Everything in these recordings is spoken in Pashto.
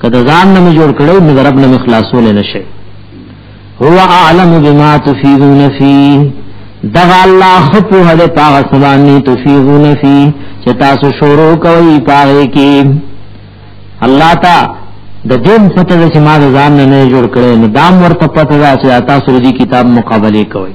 که د ځان نه جوړ کړو نو رب نه خلاصول نه شي هو اعلم بما تفيدون فيه دغه الله خپو هله پاغه سبانی تفيدون فيه چې تاسو شروع کوي پاره کې الله تا د دین پته چې ما ځان نه جوړ کړو نو دام ورته پته چې تاسو دې کتاب مقابله کوي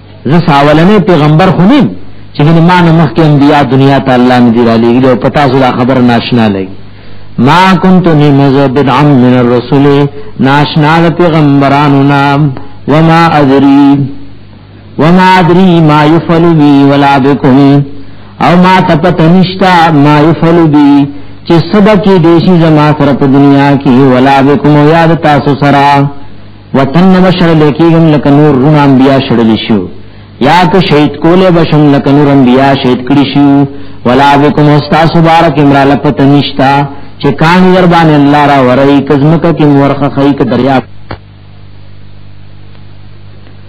زه ساولنې پیغمبر خو نیم چې ګنې ما نه مخکې انبیا دنیا ته الله نه دی را لېږلي او په تاسو دا خبر ناشنا لګي ما كنت نمز بدعا من الرسول ناشنا د پیغمبرانو نام وما ادري وما ادري ما يفعل بي ولا بكم او ما تپت نشتا ما يفعل بي چې سبا کې دیشي زما سره په دنیا کې ولا بكم یاد تاسو سره وطن نو شړل کېږم لکه نور رون انبیا شړل شو یا که شهید کوله بشم لکه نور انبیا شهید کړی شو ولا بكم استاس بارک امرا لپت نشتا چې کان ور باندې الله را ورای کزمکه کې ورخه خې ک دریا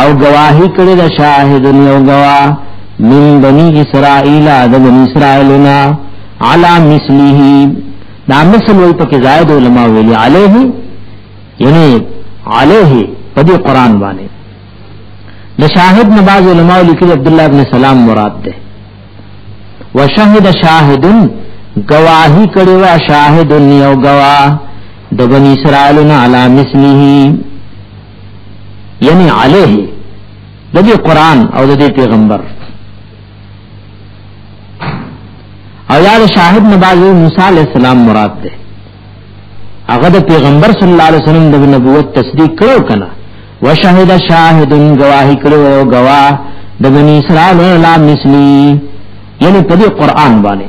او گواہی کړی د شاهد یو گواه من بنی اسرائیل د بنی اسرائیلنا علی مثله دا مثل وی پکې زائد علما ویلي علیه یعنی علیه په دې قران باندې د شاهد نه باز علما لیکل عبد الله ابن سلام مراد ده وشهد شاهد گواہی کړي وا شاهد یو گواه د بنی اسرائیلنا علی مثله یعنی علیه د دې قران او د دې پیغمبر او یاد شاهد نه باز موسی علی السلام مراد ده هغه د پیغمبر صلی الله علیه وسلم د نبوت تصدیق کړو کنه وشهد شاهد گواہی کړو او گواه د بنی اسرائیل لا مثلی یعنی په دې قران باندې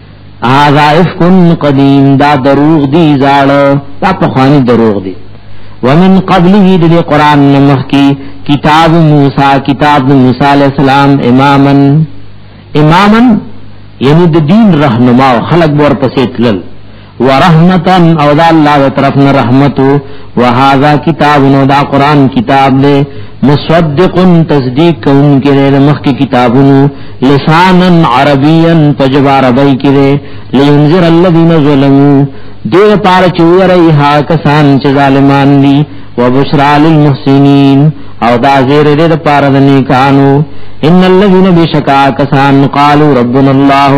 هذا افکن قدیم دا دروغ دی زاړه دا پخوانی دروغ دی ومن قبله د قران نمخ کی کتاب موسی کتاب موسی علیہ السلام اماما اماما یعنی د دین رهنما خلق ور پسې تلل ورحمتا او دا الله دې طرف نه رحمت وهذا کتاب نو دا قران کتاب دې مصدق تصدیق کوم کې دې مخ کې کتابونو لسانا عربيا تجبار بای کې دې لینذر الذين ظلموا دې پار چورې ها کسان چې ظالمان دي وبشرا للمحسنين او دا زیر دې د پار د نیکانو ان الذين بشکا کسان قالوا ربنا الله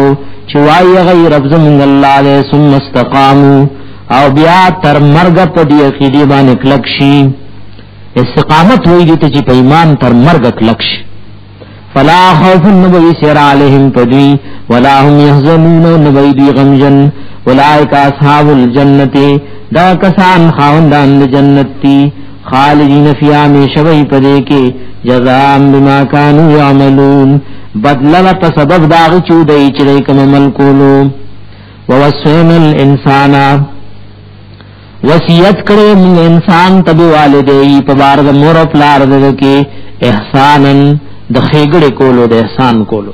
چې وایي غي رب زمونږ الله دې ثم استقامو او بیا تر مرګ په دې عقیده باندې کلک شي استقامت وایي دې چې په ایمان تر مرګ کلک شي فلا خوف نبوی سر علیہم پدوی ولا هم یحزنون نبوی دی غمجن اولائک اصحاب الجنت دا کسان خاوندان جنت تی خالدین فی امیشوی پدې کې جزاء بما كانوا يعملون بدلنا په سبب دا چې دوی چې کوم عمل کولو ووسن الانسان وصیت کړو موږ انسان تبو والدې په بار د مور او پلار دغه کې احسانن د خېګړې کولو د احسان کولو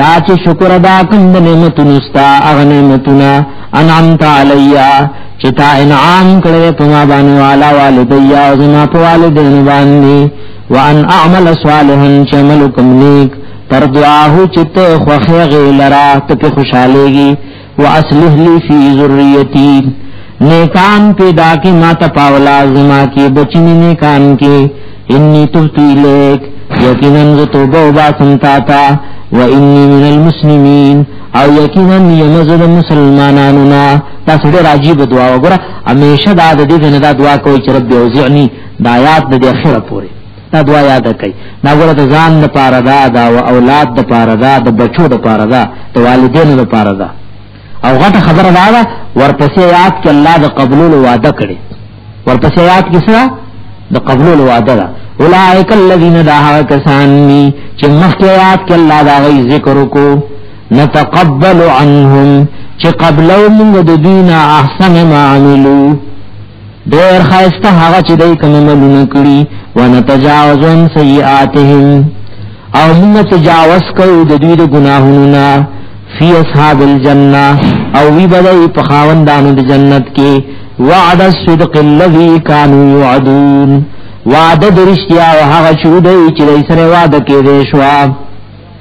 دا چې شکر ادا کوم د نعمتونو ستا هغه نعمتونه انعمت علیا چې تا انعام کړې په ما باندې والا والدیا او زما په والدین باندې وان اعمل صالحا چې عمل کوم نیک تر دعاه چې ته خوخه غیلرا ته خوشالېږي واصلح لي في ذريتي نیکان پیدا کی ما تا پاولا زما کی بچنی نیکان کی انی تبتو الیک یقینا ز توبه و باسم تا تا و انی من المسلمین او یقینا یمز د مسلمانانو نا تاسو ډیر عجیب دعا وګوره همیشه دا د دې نه دا دعا کوي چې رب اوزعنی د آیات د اخره پوره دا دعا یاد کړئ دا ګوره د ځان د پاره دا دا او اولاد د پاره دا د بچو د پاره دا د والدینو د پاره دا او غټه خبره دا ده ورپسې یاد کې الله د قبولولو وعده کړي ورپسې یاد کې سره د قبولولو وعده ده اولائک الذین دعا کسان می چې مخکې یاد کې الله دا غي ذکر کو نتقبل عنهم چې قبلو موږ د دین احسن ما عملو ډیر خایسته هغه چې دای کوم ملونه کړی ونتجاوز عن سیئاتهم او موږ تجاوز کوو د دوی د ګناهونو نه فی اصحاب الجنه او وی بدای په خاوندانو د جنت کې وعد الصدق الذي كانوا يوعدون وعده درشتیا او هغه چې دوی چې سره وعده کې دي شو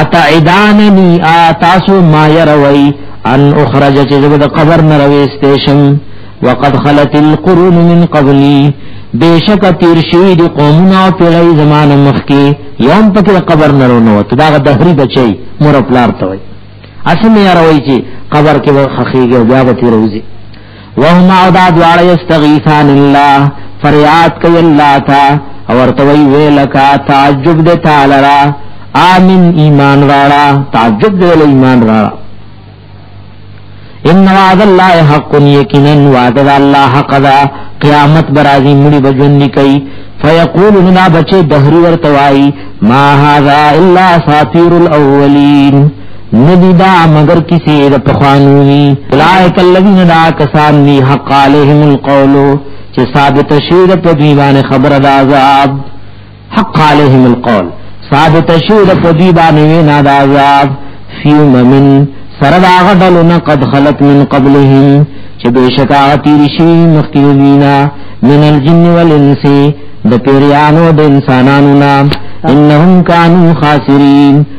اتعداننی آتاسو ما یروی ان اخرج چې زبد قبر نه رويستېشم وقد خلت القرون من قبلی بیشک تیر شوی دی قومنا او پیړی زمانه مخکی یوم پکې قبر نه رونو ته دا دهری بچي مور پلار ته وای اسمه یاروي چې قبر کې خخیږي بیا به تیر وځي وهما او دا دواړه یستغیثان الله فریاد کوي الله تا او ورته وی ویلکا تعجب د تعالی را امن ایمان راړه تعجب د ایمان راړه ان وعد الله حق یقینا وعد الله حق ذا قیامت برازی مړي بجن کوي فیقول نا بچي دهری ورتوای ما هذا الا ساتیر الاولین ندی دا مگر کسی دا پخوانوی اولائک اللذین دا کسان دی حق علیہم القولو چه ثابت شیر پا دیوان خبر دا عذاب حق علیہم القول ثابت شیر پا دیوان وینا دا عذاب فی ممن سرد آغا دلونا قد خلق من قبلهم چه بیشک آغا تیرشی مختیولینا من الجن والانسی دا پیریانو دا انسانانونا انہم کانو خاسرین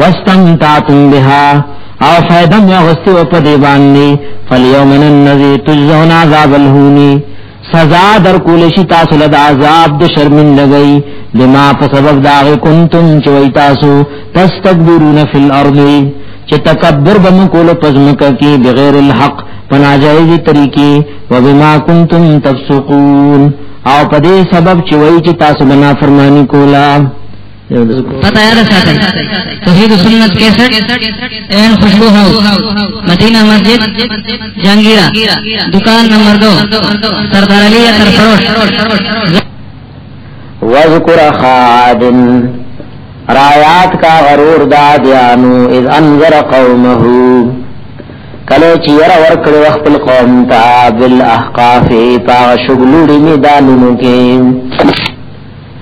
واستمتعتم بها او فائدہ مو غستی او په دی باندې فلیوم النذی تجزون عذاب الهونی سزا در کول شي تاسو له عذاب د شرمن لګی بما په سبب دا کنتم چې وای تاسو تستكبرون فی الارض چې تکبر بم کول پزمکه کې بغیر الحق پناجایز طریقې و بما کنتم تفسقون او په دې سبب چې وای چې تاسو بنا فرمانی کولا پتہ یاد ساتي توحید سنت 61 این خوشبو هاوس مدینہ مسجد جنگیرا دکان نمبر 2 سردار علی تر فروش وذکر خادم رایات کا غرور دادیانو اذ انذر قومه کله چې یره ورکړ خپل قوم ته بالاحقاف پاغه شغلوړي میدانونو کې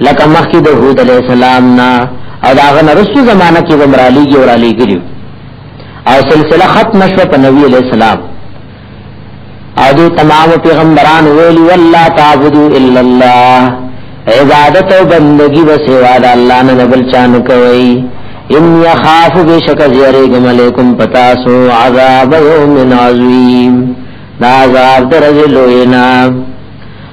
لکه مخکې د هود علی السلام نه او داغه نرسو زمانہ کې ومرالیږي او رالیږي او سلسله ختم شو په نبی علی السلام او دې تمام پیغمبران ویلی والله تعبدو الا الله عبادت او بندگی و سوا د الله نه بل چان کوي ان يخاف بشک زيريكم عليكم پتاسو عذاب يوم عظيم دا عذاب درځلوینا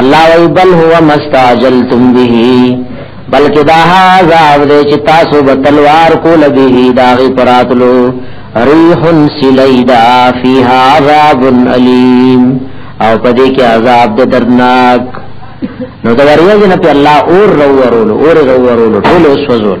الله وی بل هو مستعجلتم به بلکې دا عذاب دې چې تاسو به تلوار کول به دا غي پراتلو ريح سليدا فيها عذاب اليم او پدې کې عذاب دې درناک نو دا وریا جن په الله اور رو ورولو اور رو ورولو ټول وسوزول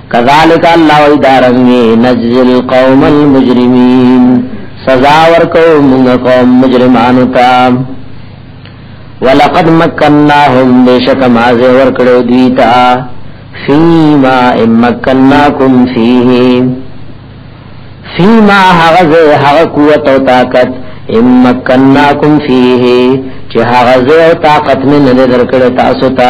کذالک الله وی دارنګي نجزل قوم المجرمین سزا ورکو موږ قوم مجرمانو ته ولقد مکناهم بشک ما زه ورکړو دوی ته فیما امکناکم فیه فیما هغه هغه قوت او طاقت امکناکم فیه چې هغه زه طاقت مې نه درکړ تاسو ته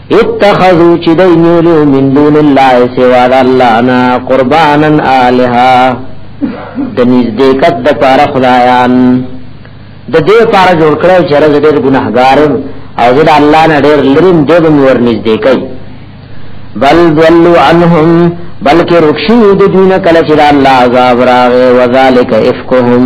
اتخذو چې دی نیولو من دون الله سوا د الله نه قربانا الها د نږدې کټ د پاره خدایان د دې پاره جوړ کړو چې رز ډېر ګناهګار او د الله نه ډېر لریم دې به ور نږدې کوي بل ولوا عنهم بلکې رخصو د دین کله چې الله عذاب راغې وذالک افکهم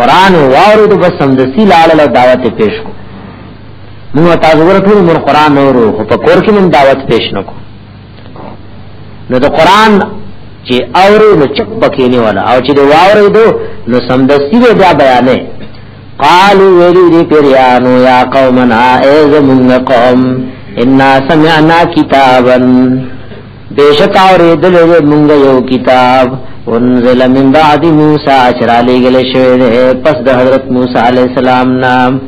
قران واورید بس سمدستی لاړل او دعوت پیش کو موږ تاسو ورته موږ قران اورو خو په کور کې موږ دعوت پیش نکو نو د قران چې اورو نو چپ پکې نه ولا او چې د واورې دو نو سمدستی به بیا بیانې قالو ویلی دی پیریانو یا قومنا ایز من قوم انا سمعنا کتابا بیشک اوریدل دې مونږ یو کتاب انزل من بعد موسی اچرالی گل شوی دې پس د حضرت موسی علی السلام نام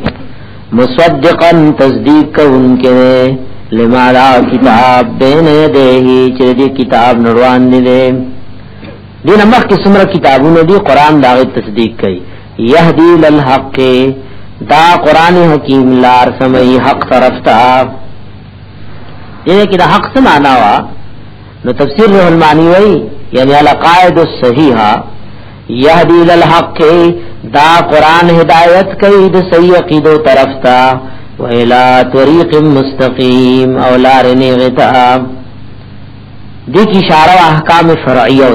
مصدقا تصدیق کوونکې لما را کتاب بین یدیه چې دې کتاب نروان دي دې دین مخ کې څومره کتابونه دي قران دا تصدیق کوي یهدی للحق دا قران حکیم لار سمئی حق طرف ته دې کې د حق څه معنا وا نو تفسیر روح المانی وای یعنی القاعده الصحیحه یهدی للحق دا قران هدایت کوي د صحیح عقیدو طرف ته و الى طریق مستقیم او لار نیغتا دې کی اشاره احکام شرعیه او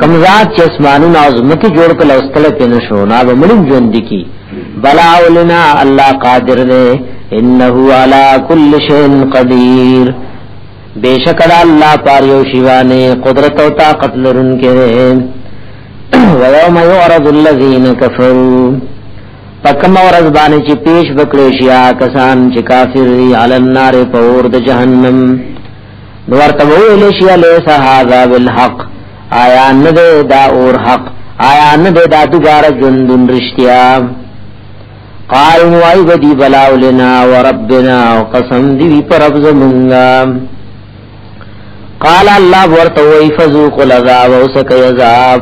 کم ذات چې اسمانونه او زمکه جوړ کړل او ستل په نشو نا به مړین ژوند کی بلا ولنا الله قادر دی انه علی کل شیء قدیر بیشک الله پار یو شیوانه قدرت او طاقت لرونکې و یوم یعرض الذین کفروا پکم ورځ باندې چې پیش بکړې شیا کسان چې کافر دي علی النار پور د جهنم نو ورته ویل شي الیس هذا بالحق آیا نه دا اور حق آیا نه دا دوباره ژوندون رښتیا قال وای بدی بلاو لنا وربنا قسم دی پر رب زمونږه قال الله ورته وای فذوق العذاب وسک عذاب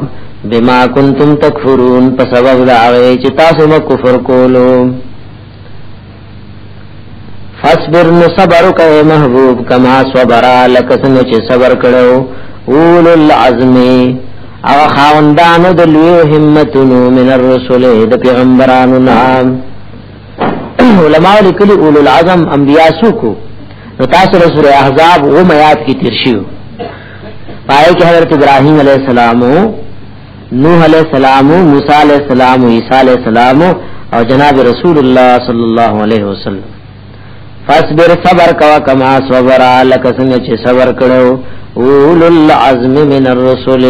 بما کنتم تکفرون په سبب دا چې تاسو مکفر کولو فاصبر نو صبر کوي محبوب کما صبر لکه څنګه چې صبر کړو اول العزم او خاوندانو د لوی همتونو من الرسل د پیغمبرانو نام علماء لیکلي اول العزم انبیا سوکو نو تاسو رسول احزاب و میات کی ترشیو پای کې حضرت ابراهیم علیه السلام نوح علیہ السلام موسی علیہ السلام عیسی علیہ السلام او جناب رسول الله صلی الله علیه وسلم فاصبر صبر کوا کما صبر لک څنګه چې صبر کړو اول العزم من الرسل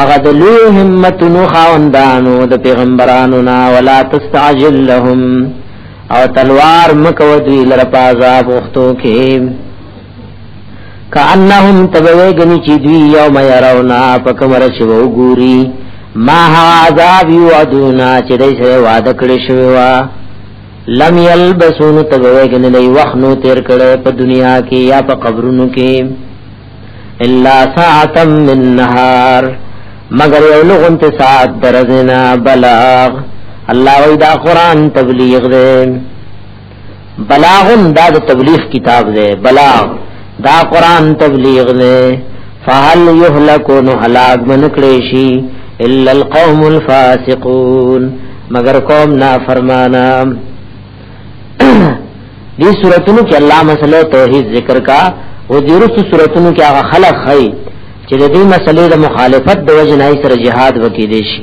اغه د لو همت نو خواندانو د پیغمبرانو نا ولا تستعجل لهم او تلوار مکو دوی لره پازاب وختو کې کانهم تبوی گنی چی دوی یوم یرونا پکمر چی وګوری ما عذاب یعدونا چې دای سره وعده کړی شوی وا لم یلبسون تبوی گنی لای وخت نو تیر کړي په دنیا کې یا په قبرونو کې الا ساعتا من نهار مگر یو لغون ته ساعت درزنا بلاغ الله وی دا قران تبلیغ دی بلاغن دا د تبلیغ کتاب دی بلاغ دا قران تبلیغ دی فهل يهلكون هلاك من کلیشی الا القوم الفاسقون مگر قوم نا فرمانا دی سورتونو کې الله مسله توحید ذکر کا او دی رسو سورتونو کې هغه خلق خی چې د دې مسلې د مخالفت د وجنای سره جهاد وکړي دي شي